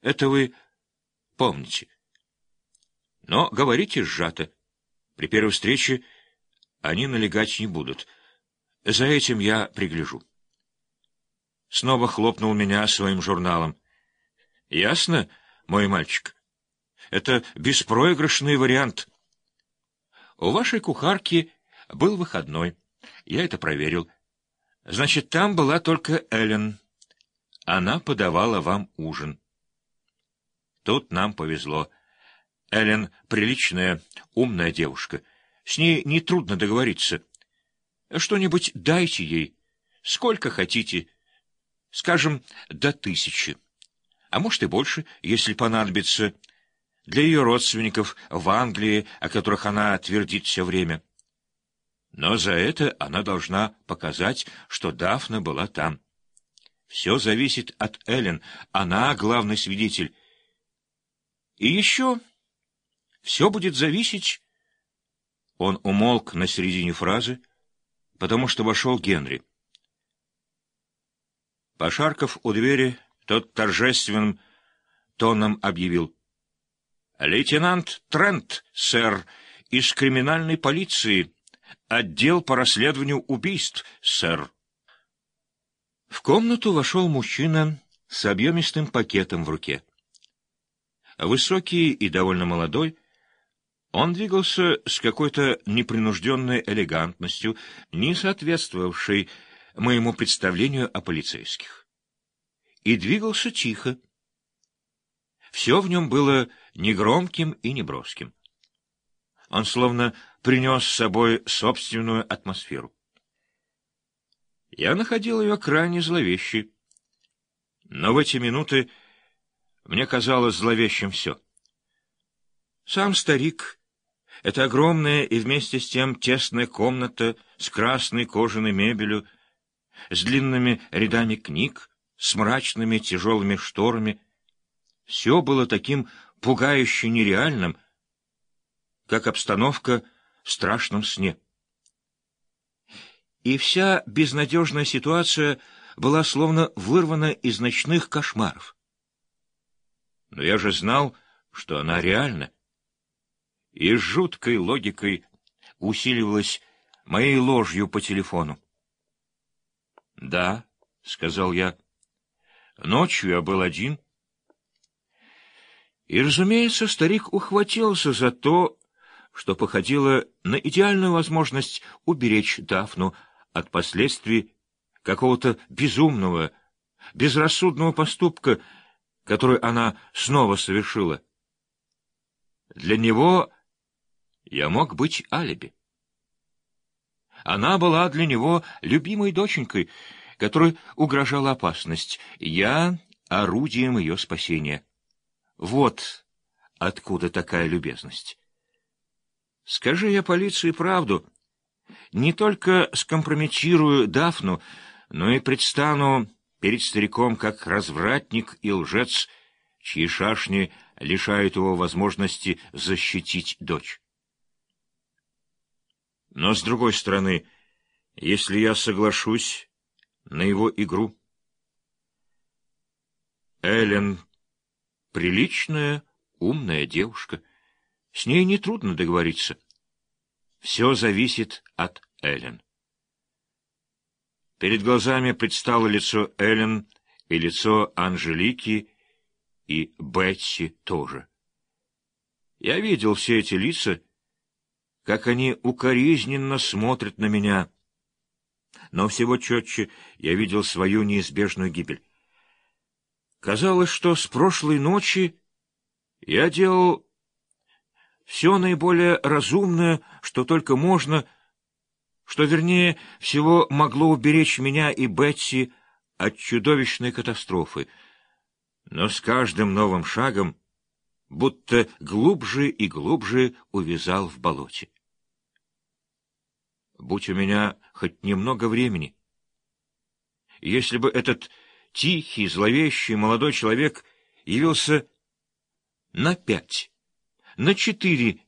Это вы помните. Но говорите сжато. При первой встрече они налегать не будут. За этим я пригляжу. Снова хлопнул меня своим журналом. Ясно, мой мальчик? Это беспроигрышный вариант. У вашей кухарки был выходной. Я это проверил. Значит, там была только Эллен. Она подавала вам ужин. Тут нам повезло. Эллен приличная, умная девушка. С ней нетрудно договориться. Что-нибудь дайте ей. Сколько хотите. Скажем, до тысячи. А может и больше, если понадобится. Для ее родственников в Англии, о которых она твердит все время. Но за это она должна показать, что Дафна была там. Все зависит от Эллен. Она главный свидетель. И еще все будет зависеть... Он умолк на середине фразы, потому что вошел Генри. Пошарков у двери, тот торжественным тоном объявил. — Лейтенант Трент, сэр, из криминальной полиции, отдел по расследованию убийств, сэр. В комнату вошел мужчина с объемистым пакетом в руке. Высокий и довольно молодой, он двигался с какой-то непринужденной элегантностью, не соответствовавшей моему представлению о полицейских. И двигался тихо. Все в нем было негромким и неброским. Он словно принес с собой собственную атмосферу. Я находил ее крайне зловещей. Но в эти минуты мне казалось зловещим все. Сам старик, эта огромная и вместе с тем тесная комната с красной кожаной мебелью, с длинными рядами книг, с мрачными тяжелыми шторами, все было таким пугающе нереальным, как обстановка в страшном сне. И вся безнадежная ситуация была словно вырвана из ночных кошмаров. Но я же знал, что она реальна. И с жуткой логикой усиливалась моей ложью по телефону. — Да, — сказал я. Ночью я был один. И, разумеется, старик ухватился за то, что походило на идеальную возможность уберечь Дафну от последствий какого-то безумного, безрассудного поступка, который она снова совершила. Для него я мог быть алиби. Она была для него любимой доченькой, которой угрожала опасность. Я — орудием ее спасения. Вот откуда такая любезность. Скажи я полиции правду, не только скомпрометирую Дафну, но и предстану перед стариком как развратник и лжец, чьи шашни лишают его возможности защитить дочь. Но, с другой стороны, если я соглашусь на его игру... Эллен — приличная, умная девушка. С ней нетрудно договориться. Все зависит от Эллен. Перед глазами предстало лицо Эллен и лицо Анжелики, и Бетси тоже. Я видел все эти лица, как они укоризненно смотрят на меня. Но всего четче я видел свою неизбежную гибель. Казалось, что с прошлой ночи я делал все наиболее разумное, что только можно — что, вернее всего, могло уберечь меня и Бетси от чудовищной катастрофы. Но с каждым новым шагом будто глубже и глубже увязал в болоте. Будь у меня хоть немного времени, если бы этот тихий, зловещий молодой человек явился на пять, на четыре,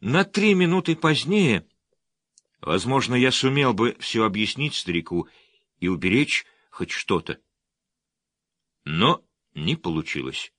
на три минуты позднее — Возможно, я сумел бы все объяснить старику и уберечь хоть что-то. Но не получилось.